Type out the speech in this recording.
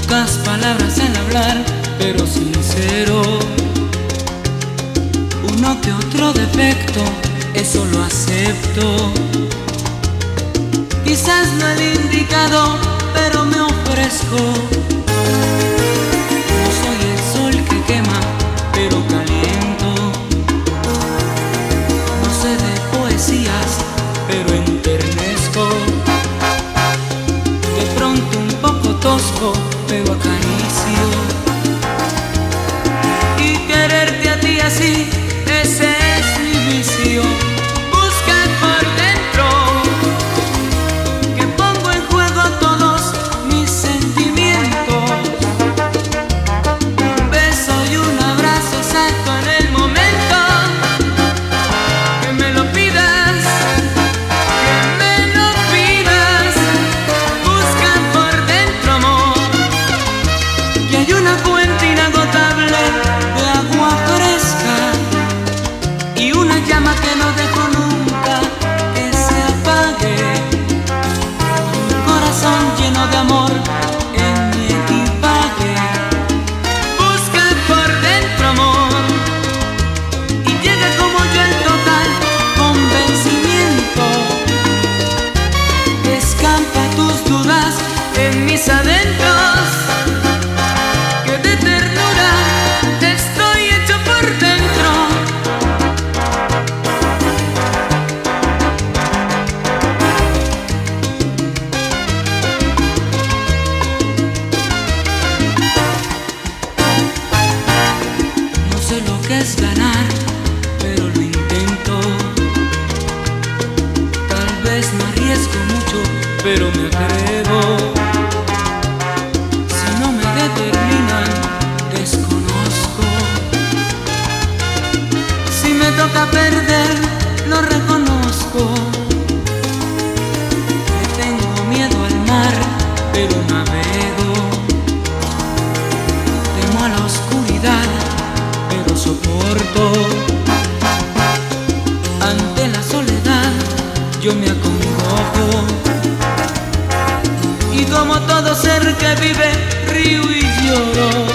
Pocas palabras en hablar, pero sincero. Uno que otro defecto, eso lo acepto. Quizás no el indicado, pero me ofrezco. Que no dejo nunca que se apague, corazón lleno de amor en mi equipaje, busca por dentro amor y llega como yo el total convencimiento, descampa tus dudas en mis adelantos. vez me arriesgo mucho, pero me atrevo. yo me acongojo. Y como todo ser que vive, río y lloro.